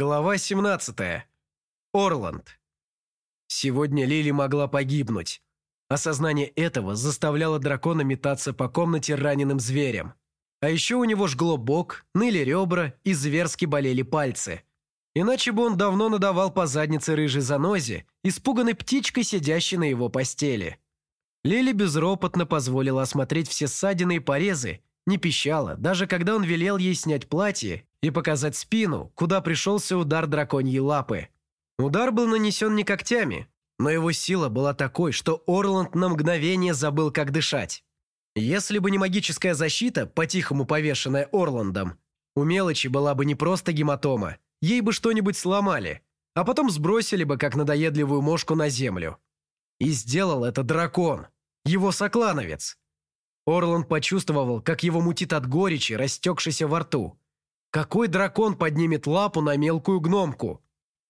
Глава 17. Орланд. Сегодня Лили могла погибнуть. Осознание этого заставляло дракона метаться по комнате раненым зверем. А еще у него жгло бок, ныли ребра и зверски болели пальцы. Иначе бы он давно надавал по заднице рыжей занозе, испуганной птичкой, сидящей на его постели. Лили безропотно позволила осмотреть все ссадины и порезы, не пищала, даже когда он велел ей снять платье и показать спину, куда пришелся удар драконьей лапы. Удар был нанесен не когтями, но его сила была такой, что Орланд на мгновение забыл, как дышать. Если бы не магическая защита, по-тихому повешенная Орландом, у мелочи была бы не просто гематома, ей бы что-нибудь сломали, а потом сбросили бы, как надоедливую мошку, на землю. И сделал это дракон, его соклановец. Орланд почувствовал, как его мутит от горечи, растекшейся во рту. Какой дракон поднимет лапу на мелкую гномку?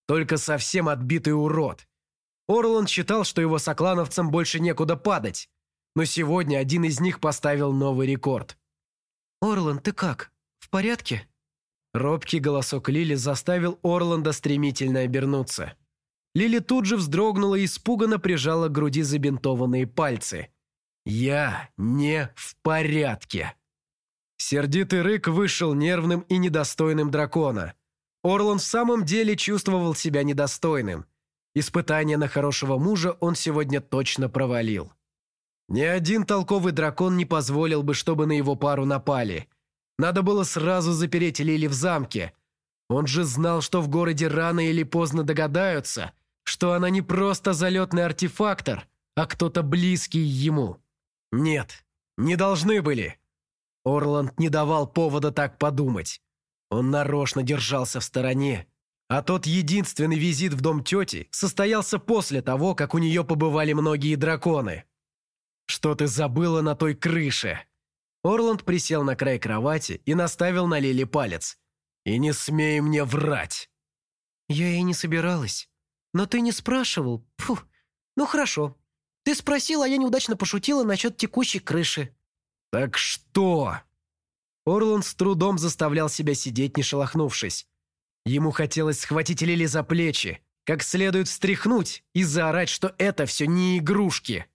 Только совсем отбитый урод. Орланд считал, что его соклановцам больше некуда падать. Но сегодня один из них поставил новый рекорд. «Орланд, ты как? В порядке?» Робкий голосок Лили заставил Орланда стремительно обернуться. Лили тут же вздрогнула и испуганно прижала к груди забинтованные пальцы. «Я не в порядке!» Сердитый рык вышел нервным и недостойным дракона. Орлан в самом деле чувствовал себя недостойным. Испытание на хорошего мужа он сегодня точно провалил. Ни один толковый дракон не позволил бы, чтобы на его пару напали. Надо было сразу запереть Лили в замке. Он же знал, что в городе рано или поздно догадаются, что она не просто залетный артефактор, а кто-то близкий ему. Нет, не должны были. Орланд не давал повода так подумать. Он нарочно держался в стороне. А тот единственный визит в дом тети состоялся после того, как у нее побывали многие драконы. «Что ты забыла на той крыше?» Орланд присел на край кровати и наставил на Лили палец. «И не смей мне врать!» «Я и не собиралась. Но ты не спрашивал. Фу. Ну хорошо. Ты спросил, а я неудачно пошутила насчет текущей крыши. «Так что?» Орланд с трудом заставлял себя сидеть, не шелохнувшись. Ему хотелось схватить Лили за плечи, как следует встряхнуть и заорать, что это все не игрушки.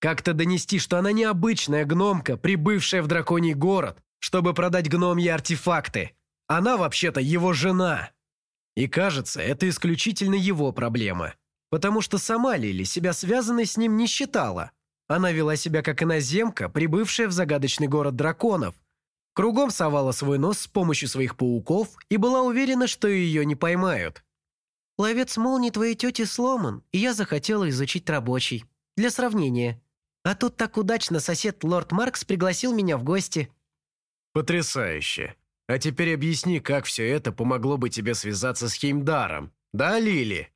Как-то донести, что она необычная гномка, прибывшая в драконий город, чтобы продать гномьи артефакты. Она вообще-то его жена. И кажется, это исключительно его проблема. Потому что сама Лили себя связанной с ним не считала. Она вела себя как иноземка, прибывшая в загадочный город драконов. Кругом совала свой нос с помощью своих пауков и была уверена, что ее не поймают. «Ловец молний твоей тети сломан, и я захотела изучить рабочий. Для сравнения. А тут так удачно сосед лорд Маркс пригласил меня в гости». «Потрясающе. А теперь объясни, как все это помогло бы тебе связаться с Хеймдаром. Да, Лили?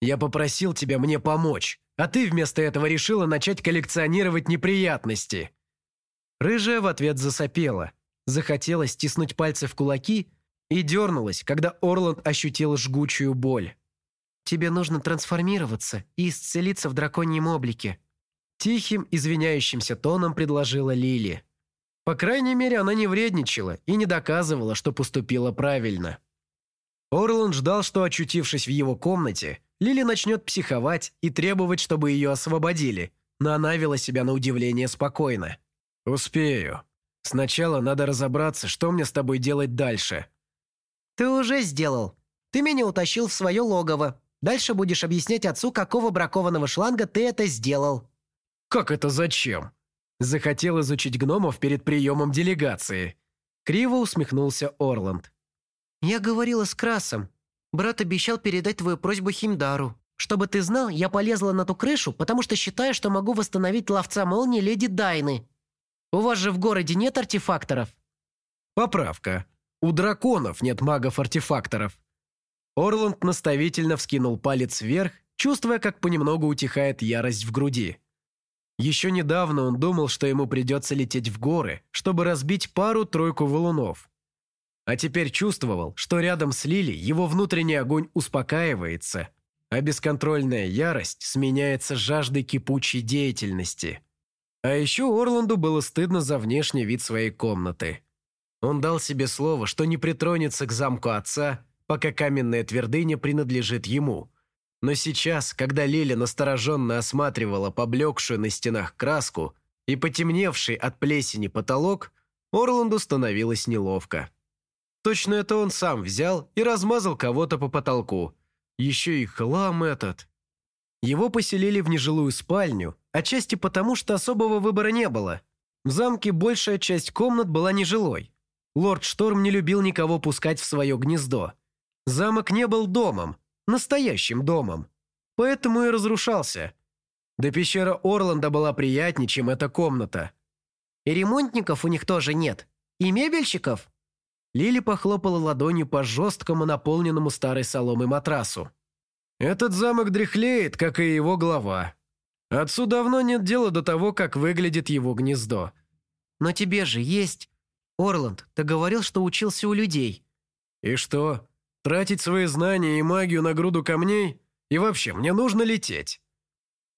Я попросил тебя мне помочь. А ты вместо этого решила начать коллекционировать неприятности». Рыжая в ответ засопела, захотела стиснуть пальцы в кулаки и дернулась, когда Орланд ощутил жгучую боль. «Тебе нужно трансформироваться и исцелиться в драконьем облике», тихим, извиняющимся тоном предложила Лили. По крайней мере, она не вредничала и не доказывала, что поступила правильно. Орланд ждал, что, очутившись в его комнате, Лили начнет психовать и требовать, чтобы ее освободили, но она вела себя на удивление спокойно. «Успею. Сначала надо разобраться, что мне с тобой делать дальше». «Ты уже сделал. Ты меня утащил в свое логово. Дальше будешь объяснять отцу, какого бракованного шланга ты это сделал». «Как это зачем?» Захотел изучить гномов перед приемом делегации. Криво усмехнулся Орланд. «Я говорила с Красом. Брат обещал передать твою просьбу Химдару. Чтобы ты знал, я полезла на ту крышу, потому что считаю, что могу восстановить ловца молнии леди Дайны. У вас же в городе нет артефакторов?» «Поправка. У драконов нет магов-артефакторов». Орланд наставительно вскинул палец вверх, чувствуя, как понемногу утихает ярость в груди. Еще недавно он думал, что ему придется лететь в горы, чтобы разбить пару-тройку валунов. А теперь чувствовал, что рядом с Лили его внутренний огонь успокаивается, а бесконтрольная ярость сменяется жаждой кипучей деятельности. А еще Орланду было стыдно за внешний вид своей комнаты. Он дал себе слово, что не притронется к замку отца, пока каменная твердыня принадлежит ему. Но сейчас, когда Лили настороженно осматривала поблекшую на стенах краску и потемневший от плесени потолок, Орланду становилось неловко. Точно это он сам взял и размазал кого-то по потолку. Еще и хлам этот. Его поселили в нежилую спальню, отчасти потому, что особого выбора не было. В замке большая часть комнат была нежилой. Лорд Шторм не любил никого пускать в свое гнездо. Замок не был домом, настоящим домом. Поэтому и разрушался. Да пещера Орланда была приятнее, чем эта комната. И ремонтников у них тоже нет. И мебельщиков. Лили похлопала ладонью по жесткому, наполненному старой соломой матрасу. «Этот замок дряхлеет, как и его глава. Отцу давно нет дела до того, как выглядит его гнездо». «Но тебе же есть. Орланд, ты говорил, что учился у людей». «И что? Тратить свои знания и магию на груду камней? И вообще, мне нужно лететь».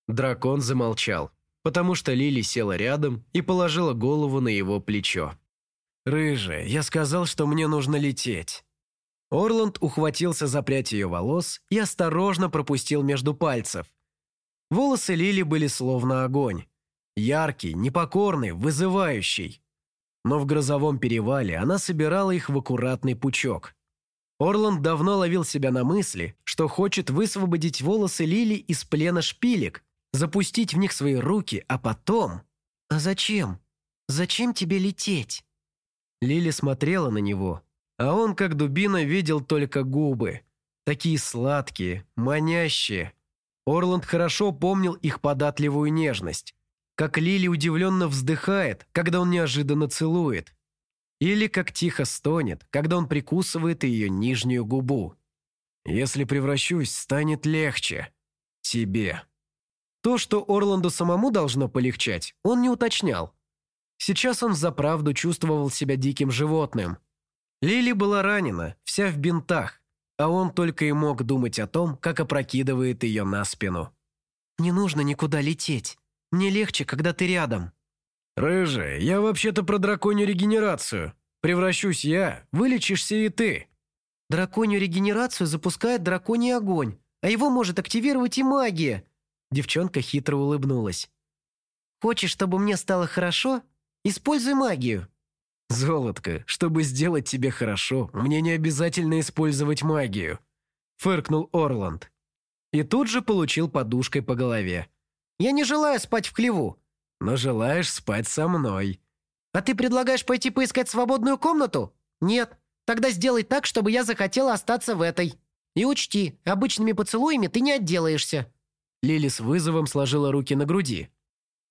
Дракон замолчал, потому что Лили села рядом и положила голову на его плечо. «Рыжая, я сказал, что мне нужно лететь». Орланд ухватился за прядь ее волос и осторожно пропустил между пальцев. Волосы Лили были словно огонь. Яркий, непокорный, вызывающий. Но в грозовом перевале она собирала их в аккуратный пучок. Орланд давно ловил себя на мысли, что хочет высвободить волосы Лили из плена шпилек, запустить в них свои руки, а потом... «А зачем? Зачем тебе лететь?» Лили смотрела на него, а он, как дубина, видел только губы. Такие сладкие, манящие. Орланд хорошо помнил их податливую нежность. Как Лили удивленно вздыхает, когда он неожиданно целует. Или как тихо стонет, когда он прикусывает ее нижнюю губу. «Если превращусь, станет легче. Тебе». То, что Орланду самому должно полегчать, он не уточнял. Сейчас он заправду чувствовал себя диким животным. Лили была ранена, вся в бинтах, а он только и мог думать о том, как опрокидывает ее на спину. «Не нужно никуда лететь. Мне легче, когда ты рядом». «Рыжая, я вообще-то про драконью регенерацию. Превращусь я, вылечишься и ты». «Драконью регенерацию запускает драконий огонь, а его может активировать и магия». Девчонка хитро улыбнулась. «Хочешь, чтобы мне стало хорошо? Используй магию». «Золотко, чтобы сделать тебе хорошо, мне не обязательно использовать магию», — фыркнул Орланд. И тут же получил подушкой по голове. «Я не желаю спать в клеву». «Но желаешь спать со мной». «А ты предлагаешь пойти поискать свободную комнату?» «Нет. Тогда сделай так, чтобы я захотела остаться в этой. И учти, обычными поцелуями ты не отделаешься». Лили с вызовом сложила руки на груди.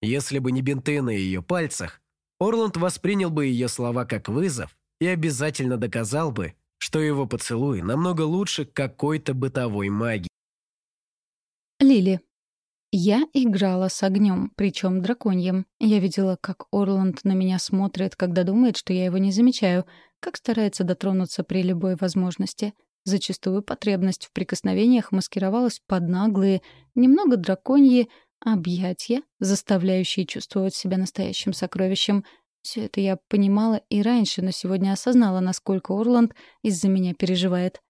Если бы не бинты на ее пальцах, Орланд воспринял бы ее слова как вызов и обязательно доказал бы, что его поцелуй намного лучше какой-то бытовой магии. Лили. Я играла с огнем, причем драконьем. Я видела, как Орланд на меня смотрит, когда думает, что я его не замечаю, как старается дотронуться при любой возможности. Зачастую потребность в прикосновениях маскировалась под наглые, немного драконьи, Объятья, заставляющие чувствовать себя настоящим сокровищем. Все это я понимала и раньше, но сегодня осознала, насколько Орланд из-за меня переживает.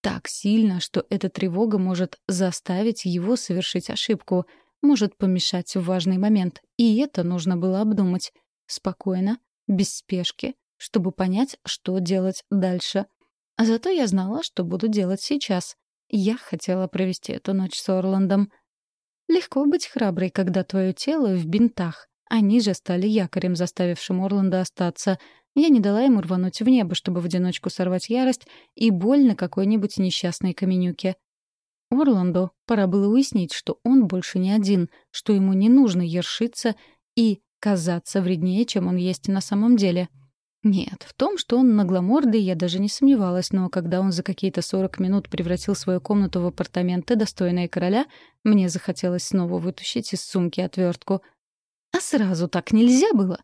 Так сильно, что эта тревога может заставить его совершить ошибку, может помешать в важный момент. И это нужно было обдумать. Спокойно, без спешки, чтобы понять, что делать дальше. А зато я знала, что буду делать сейчас. Я хотела провести эту ночь с Орландом — Легко быть храброй, когда твое тело в бинтах. Они же стали якорем, заставившим Орланда остаться. Я не дала ему рвануть в небо, чтобы в одиночку сорвать ярость и боль на какой-нибудь несчастной каменюке. Орланду пора было уяснить, что он больше не один, что ему не нужно ершиться и казаться вреднее, чем он есть на самом деле. Нет, в том, что он нагломордый, я даже не сомневалась, но когда он за какие-то 40 минут превратил свою комнату в апартаменты, достойные короля, мне захотелось снова вытащить из сумки отвертку. А сразу так нельзя было?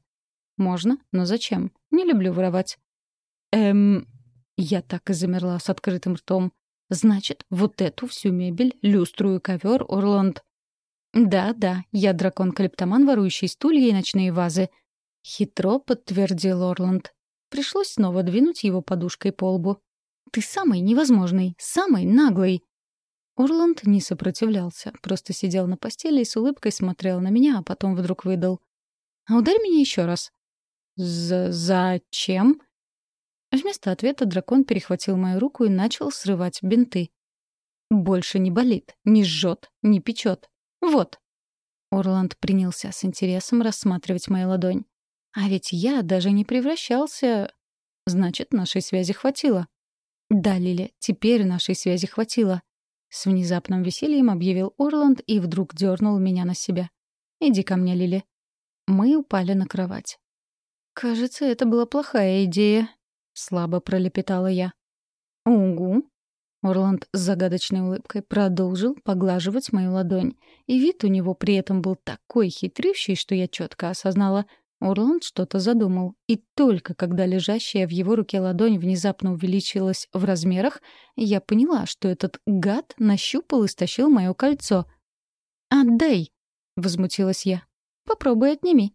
Можно, но зачем? Не люблю воровать. Эм... Я так и замерла с открытым ртом. Значит, вот эту всю мебель, люстру и ковер Орланд. Да-да, я дракон-калептоман, ворующий стулья и ночные вазы — Хитро подтвердил Орланд. Пришлось снова двинуть его подушкой по лбу. ты самый невозможный, самый наглый!» Орланд не сопротивлялся, просто сидел на постели и с улыбкой смотрел на меня, а потом вдруг выдал. «А ударь меня еще раз». «За... зачем?» Вместо ответа дракон перехватил мою руку и начал срывать бинты. «Больше не болит, не жжет, не печет. Вот». Орланд принялся с интересом рассматривать мою ладонь. «А ведь я даже не превращался...» «Значит, нашей связи хватило». «Да, Лили, теперь нашей связи хватило». С внезапным весельем объявил Орланд и вдруг дернул меня на себя. «Иди ко мне, Лили». Мы упали на кровать. «Кажется, это была плохая идея», — слабо пролепетала я. «Угу». Орланд с загадочной улыбкой продолжил поглаживать мою ладонь. И вид у него при этом был такой хитрющий, что я четко осознала — Орланд что-то задумал, и только когда лежащая в его руке ладонь внезапно увеличилась в размерах, я поняла, что этот гад нащупал и стащил мое кольцо. «Отдай!» — возмутилась я. «Попробуй отними».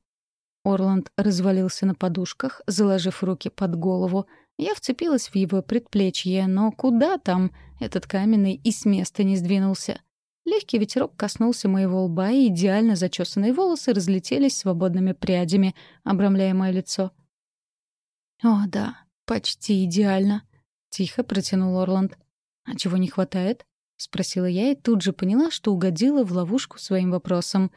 Орланд развалился на подушках, заложив руки под голову. Я вцепилась в его предплечье, но куда там? Этот каменный и с места не сдвинулся. Легкий ветерок коснулся моего лба, и идеально зачесанные волосы разлетелись свободными прядями, обрамляя мое лицо. «О, да, почти идеально», — тихо протянул Орланд. «А чего не хватает?» — спросила я и тут же поняла, что угодила в ловушку своим вопросом.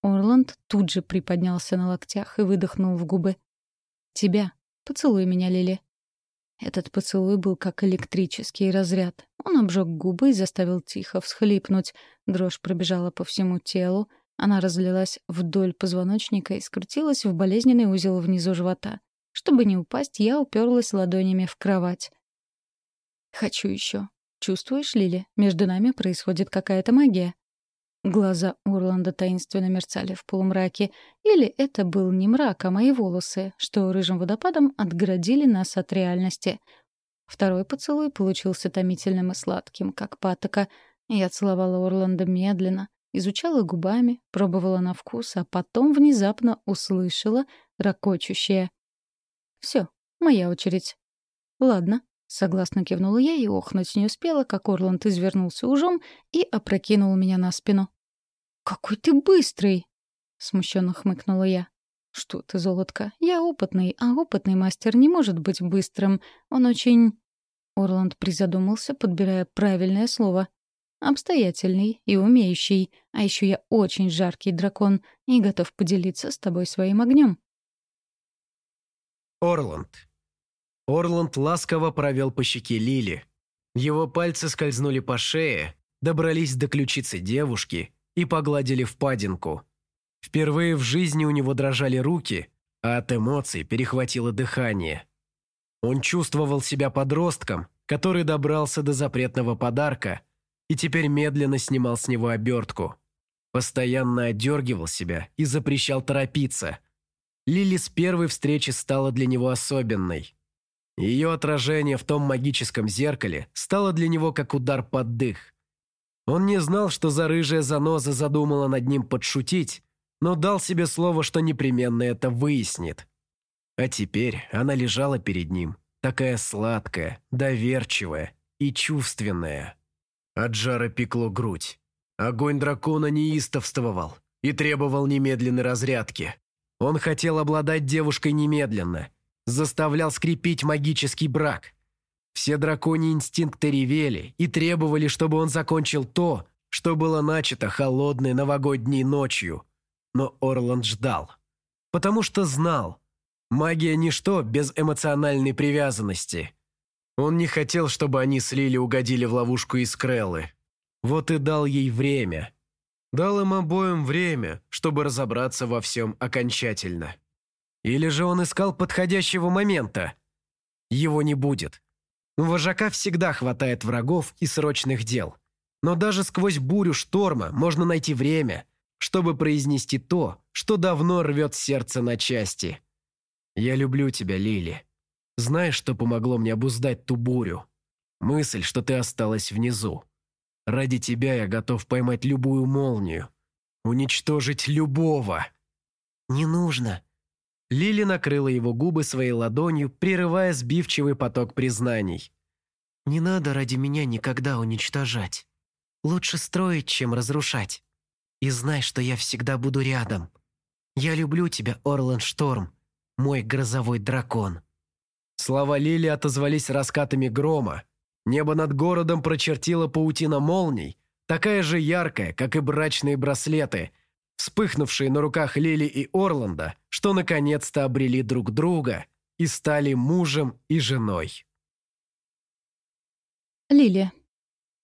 Орланд тут же приподнялся на локтях и выдохнул в губы. «Тебя. Поцелуй меня, Лили». Этот поцелуй был как электрический разряд. Он обжег губы и заставил тихо всхлипнуть. Дрожь пробежала по всему телу. Она разлилась вдоль позвоночника и скрутилась в болезненный узел внизу живота. Чтобы не упасть, я уперлась ладонями в кровать. «Хочу еще. Чувствуешь, Лили, между нами происходит какая-то магия?» Глаза Урланда таинственно мерцали в полумраке. Или это был не мрак, а мои волосы, что рыжим водопадом отгородили нас от реальности. Второй поцелуй получился томительным и сладким, как патока. Я целовала Орланда медленно, изучала губами, пробовала на вкус, а потом внезапно услышала ракочущее. «Все, моя очередь». «Ладно», — согласно кивнула я и охнуть не успела, как Орланд извернулся ужом и опрокинул меня на спину. «Какой ты быстрый!» — смущенно хмыкнула я. «Что ты, золотка? Я опытный, а опытный мастер не может быть быстрым. Он очень...» Орланд призадумался, подбирая правильное слово. «Обстоятельный и умеющий. А еще я очень жаркий дракон и готов поделиться с тобой своим огнем». Орланд. Орланд ласково провел по щеке Лили. Его пальцы скользнули по шее, добрались до ключицы девушки и погладили впадинку. Впервые в жизни у него дрожали руки, а от эмоций перехватило дыхание. Он чувствовал себя подростком, который добрался до запретного подарка и теперь медленно снимал с него обертку. Постоянно отдергивал себя и запрещал торопиться. Лили с первой встречи стала для него особенной. Ее отражение в том магическом зеркале стало для него как удар под дых. Он не знал, что за рыжая заноза задумала над ним подшутить, но дал себе слово, что непременно это выяснит. А теперь она лежала перед ним, такая сладкая, доверчивая и чувственная. От жара пекло грудь. Огонь дракона неистовствовал и требовал немедленной разрядки. Он хотел обладать девушкой немедленно, заставлял скрепить магический брак – все драконьи инстинкты ревели и требовали, чтобы он закончил то, что было начато холодной новогодней ночью. Но Орланд ждал. Потому что знал. Магия – ничто без эмоциональной привязанности. Он не хотел, чтобы они с Лили угодили в ловушку Искреллы. Вот и дал ей время. Дал им обоим время, чтобы разобраться во всем окончательно. Или же он искал подходящего момента? Его не будет. У вожака всегда хватает врагов и срочных дел. Но даже сквозь бурю шторма можно найти время, чтобы произнести то, что давно рвет сердце на части. «Я люблю тебя, Лили. Знаешь, что помогло мне обуздать ту бурю? Мысль, что ты осталась внизу. Ради тебя я готов поймать любую молнию. Уничтожить любого». «Не нужно», Лили накрыла его губы своей ладонью, прерывая сбивчивый поток признаний. Не надо ради меня никогда уничтожать. Лучше строить, чем разрушать. И знай, что я всегда буду рядом. Я люблю тебя, Орланд Шторм, мой грозовой дракон». Слова Лили отозвались раскатами грома. Небо над городом прочертила паутина молний, такая же яркая, как и брачные браслеты, вспыхнувшие на руках Лили и Орланда, что наконец-то обрели друг друга и стали мужем и женой. Лили.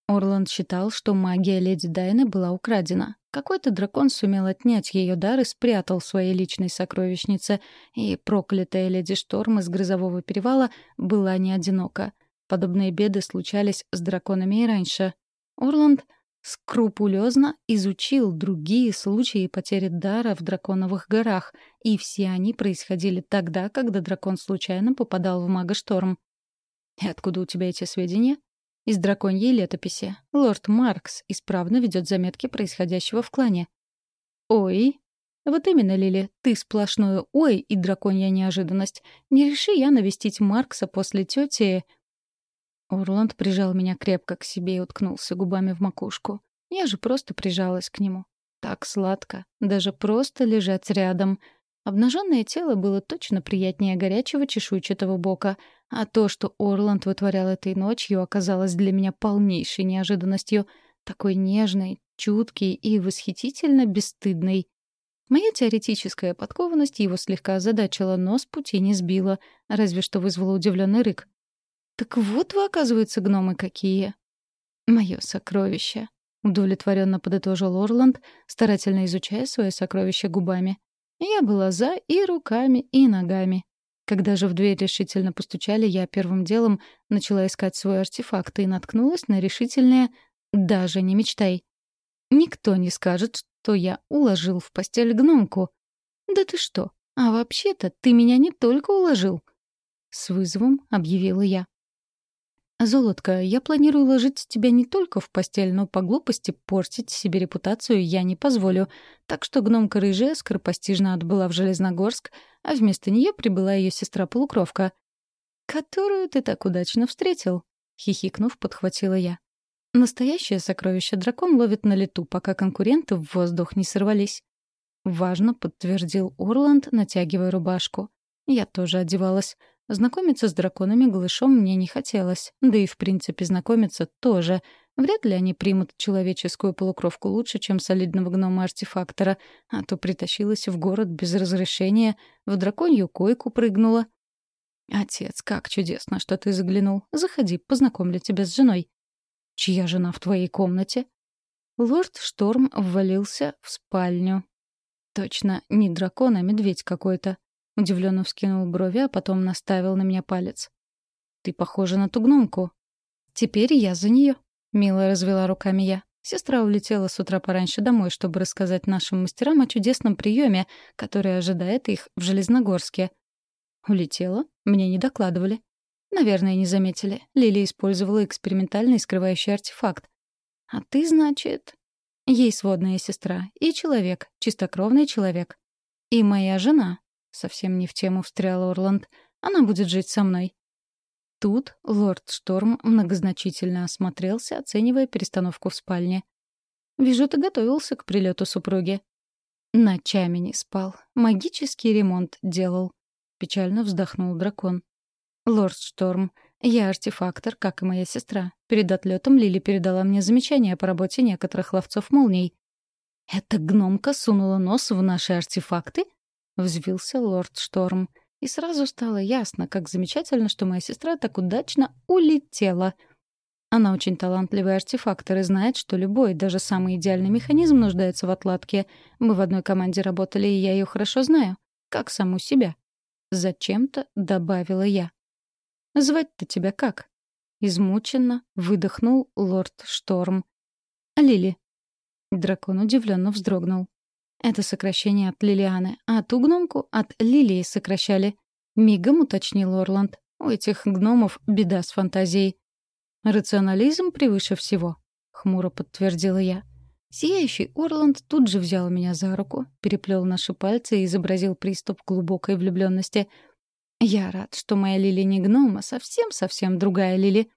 Орланд считал, что магия леди Дайны была украдена. Какой-то дракон сумел отнять ее дар и спрятал в своей личной сокровищнице, и проклятая леди Шторм из Грозового перевала была не одинока. Подобные беды случались с драконами и раньше. Орланд скрупулезно изучил другие случаи потери дара в драконовых горах, и все они происходили тогда, когда дракон случайно попадал в мага Шторм. «И откуда у тебя эти сведения?» Из драконьей летописи. Лорд Маркс исправно ведет заметки происходящего в клане. «Ой!» «Вот именно, Лили, ты сплошное «ой» и драконья неожиданность. Не реши я навестить Маркса после тети...» Орланд прижал меня крепко к себе и уткнулся губами в макушку. Я же просто прижалась к нему. Так сладко. Даже просто лежать рядом — Обнаженное тело было точно приятнее горячего чешуйчатого бока, а то, что Орланд вытворял этой ночью, оказалось для меня полнейшей неожиданностью, такой нежной, чуткий и восхитительно бесстыдной. Моя теоретическая подкованность его слегка озадачила, но с пути не сбила, разве что вызвала удивленный рык. «Так вот вы, оказывается, гномы какие!» «Мое сокровище», — удовлетворенно подытожил Орланд, старательно изучая свое сокровище губами. Я была за и руками, и ногами. Когда же в дверь решительно постучали, я первым делом начала искать свой артефакт и наткнулась на решительное «даже не мечтай». Никто не скажет, что я уложил в постель гномку. «Да ты что? А вообще-то ты меня не только уложил!» С вызовом объявила я. «Золотко, я планирую ложить тебя не только в постель, но по глупости портить себе репутацию я не позволю. Так что гномка рыжая скоропостижно отбыла в Железногорск, а вместо нее прибыла ее сестра-полукровка. «Которую ты так удачно встретил», — хихикнув, подхватила я. Настоящее сокровище дракон ловит на лету, пока конкуренты в воздух не сорвались. Важно подтвердил Орланд, натягивая рубашку. Я тоже одевалась. Знакомиться с драконами голышом мне не хотелось. Да и, в принципе, знакомиться тоже. Вряд ли они примут человеческую полукровку лучше, чем солидного гнома-артефактора, а то притащилась в город без разрешения, в драконью койку прыгнула. «Отец, как чудесно, что ты заглянул. Заходи, познакомлю тебя с женой». «Чья жена в твоей комнате?» Лорд Шторм ввалился в спальню. Точно, не дракон, а медведь какой-то. Удивленно вскинул брови, а потом наставил на меня палец. «Ты похожа на ту гномку». «Теперь я за нее», — мило развела руками я. Сестра улетела с утра пораньше домой, чтобы рассказать нашим мастерам о чудесном приеме, который ожидает их в Железногорске. Улетела? Мне не докладывали. Наверное, не заметили. Лили использовала экспериментальный скрывающий артефакт. А ты, значит... Ей сводная сестра. И человек. Чистокровный человек. И моя жена. Совсем не в тему встрял Орланд. Она будет жить со мной. Тут лорд Шторм многозначительно осмотрелся, оценивая перестановку в спальне. «Вижу, ты готовился к прилету супруги». «Ночами не спал. Магический ремонт делал». Печально вздохнул дракон. «Лорд Шторм, я артефактор, как и моя сестра. Перед отлетом Лили передала мне замечания по работе некоторых ловцов молний». «Эта гномка сунула нос в наши артефакты?» Взвился лорд Шторм. И сразу стало ясно, как замечательно, что моя сестра так удачно улетела. Она очень талантливый артефактор и знает, что любой, даже самый идеальный механизм нуждается в отладке. Мы в одной команде работали, и я ее хорошо знаю. Как саму себя. Зачем-то добавила я. «Звать-то тебя как?» Измученно выдохнул лорд Шторм. «Лили». Дракон удивленно вздрогнул. Это сокращение от Лилианы, а ту гномку от Лилии сокращали. Мигом уточнил Орланд. У этих гномов беда с фантазией. Рационализм превыше всего, хмуро подтвердила я. Сияющий Орланд тут же взял меня за руку, переплел наши пальцы и изобразил приступ глубокой влюбленности. Я рад, что моя Лили не гном, а совсем-совсем другая Лили.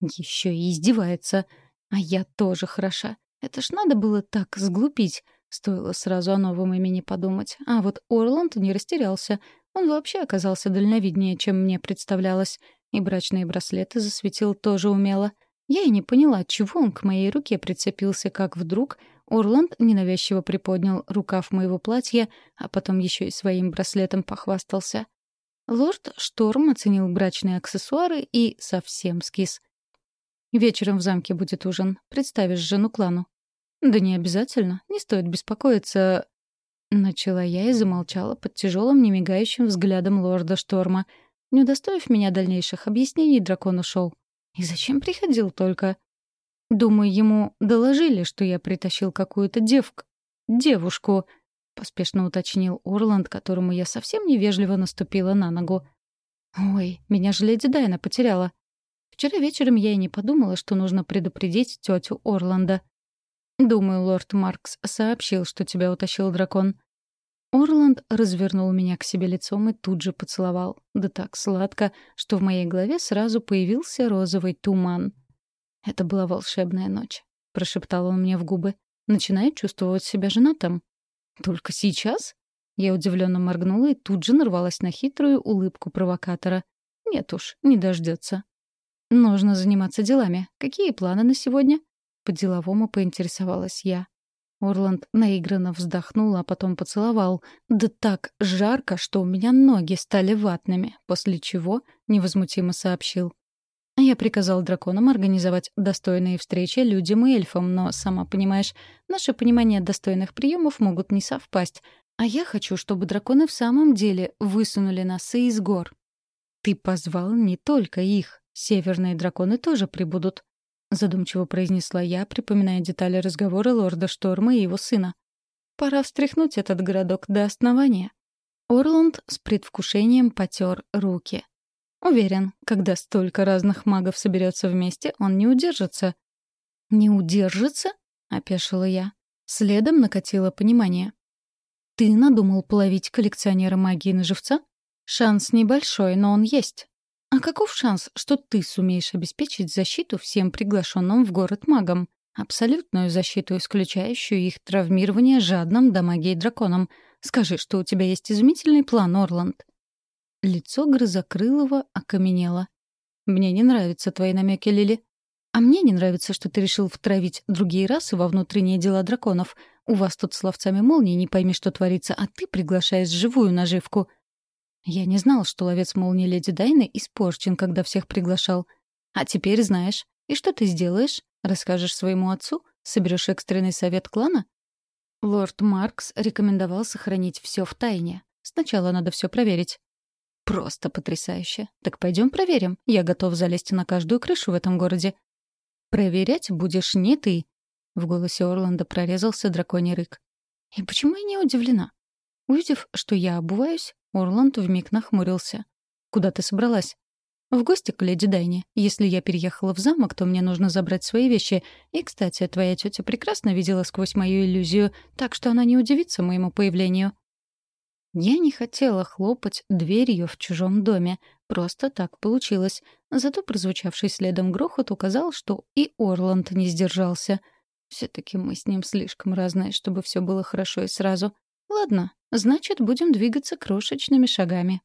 Еще и издевается. А я тоже хороша. Это ж надо было так сглупить. Стоило сразу о новом имени подумать. А вот Орланд не растерялся. Он вообще оказался дальновиднее, чем мне представлялось. И брачные браслеты засветил тоже умело. Я и не поняла, чего он к моей руке прицепился, как вдруг Орланд ненавязчиво приподнял рукав моего платья, а потом еще и своим браслетом похвастался. Лорд Шторм оценил брачные аксессуары и совсем скис. «Вечером в замке будет ужин. Представишь жену клану». «Да не обязательно. Не стоит беспокоиться...» Начала я и замолчала под тяжелым, немигающим взглядом лорда Шторма. Не удостоив меня дальнейших объяснений, дракон ушел. И зачем приходил только? Думаю, ему доложили, что я притащил какую-то девку. Девушку, — поспешно уточнил Орланд, которому я совсем невежливо наступила на ногу. «Ой, меня же леди Дайна потеряла. Вчера вечером я и не подумала, что нужно предупредить тетю Орланда. «Думаю, лорд Маркс сообщил, что тебя утащил дракон». Орланд развернул меня к себе лицом и тут же поцеловал. Да так сладко, что в моей голове сразу появился розовый туман. «Это была волшебная ночь», — прошептал он мне в губы. «Начинаю чувствовать себя женатым». «Только сейчас?» Я удивленно моргнула и тут же нарвалась на хитрую улыбку провокатора. «Нет уж, не дождется. «Нужно заниматься делами. Какие планы на сегодня?» По-деловому поинтересовалась я. Орланд наигранно вздохнул, а потом поцеловал. Да так жарко, что у меня ноги стали ватными, после чего невозмутимо сообщил. Я приказал драконам организовать достойные встречи людям и эльфам, но, сама понимаешь, наше понимание достойных приемов могут не совпасть. А я хочу, чтобы драконы в самом деле высунули носы из гор. Ты позвал не только их. Северные драконы тоже прибудут задумчиво произнесла я, припоминая детали разговора лорда Шторма и его сына. Пора встряхнуть этот городок до основания. Орланд с предвкушением потер руки. Уверен, когда столько разных магов соберется вместе, он не удержится. «Не удержится?» — опешила я. Следом накатило понимание. «Ты надумал половить коллекционера магии на живца? Шанс небольшой, но он есть. А каков шанс, что ты сумеешь обеспечить защиту всем приглашенным в город магам? Абсолютную защиту, исключающую их травмирование жадным до магии драконом. Скажи, что у тебя есть изумительный план, Орланд. Лицо Грозокрылова окаменело. «Мне не нравятся твои намеки, Лили. А мне не нравится, что ты решил втравить другие расы во внутренние дела драконов. У вас тут с ловцами молнии не пойми, что творится, а ты приглашаешь живую наживку. Я не знал, что ловец молнии леди Дайны испорчен, когда всех приглашал. А теперь знаешь. И что ты сделаешь? Расскажешь своему отцу? Соберешь экстренный совет клана? Лорд Маркс рекомендовал сохранить все в тайне. Сначала надо все проверить. Просто потрясающе. Так пойдем проверим. Я готов залезть на каждую крышу в этом городе. Проверять будешь не ты. В голосе Орланда прорезался драконий рык. И почему я не удивлена? Увидев, что я обуваюсь, Орланд вмиг нахмурился. «Куда ты собралась?» «В гости к леди Дайне. Если я переехала в замок, то мне нужно забрать свои вещи. И, кстати, твоя тетя прекрасно видела сквозь мою иллюзию, так что она не удивится моему появлению». Я не хотела хлопать дверью в чужом доме. Просто так получилось. Зато прозвучавший следом грохот указал, что и Орланд не сдержался. все таки мы с ним слишком разные, чтобы все было хорошо и сразу. Ладно, значит, будем двигаться крошечными шагами.